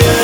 yeah.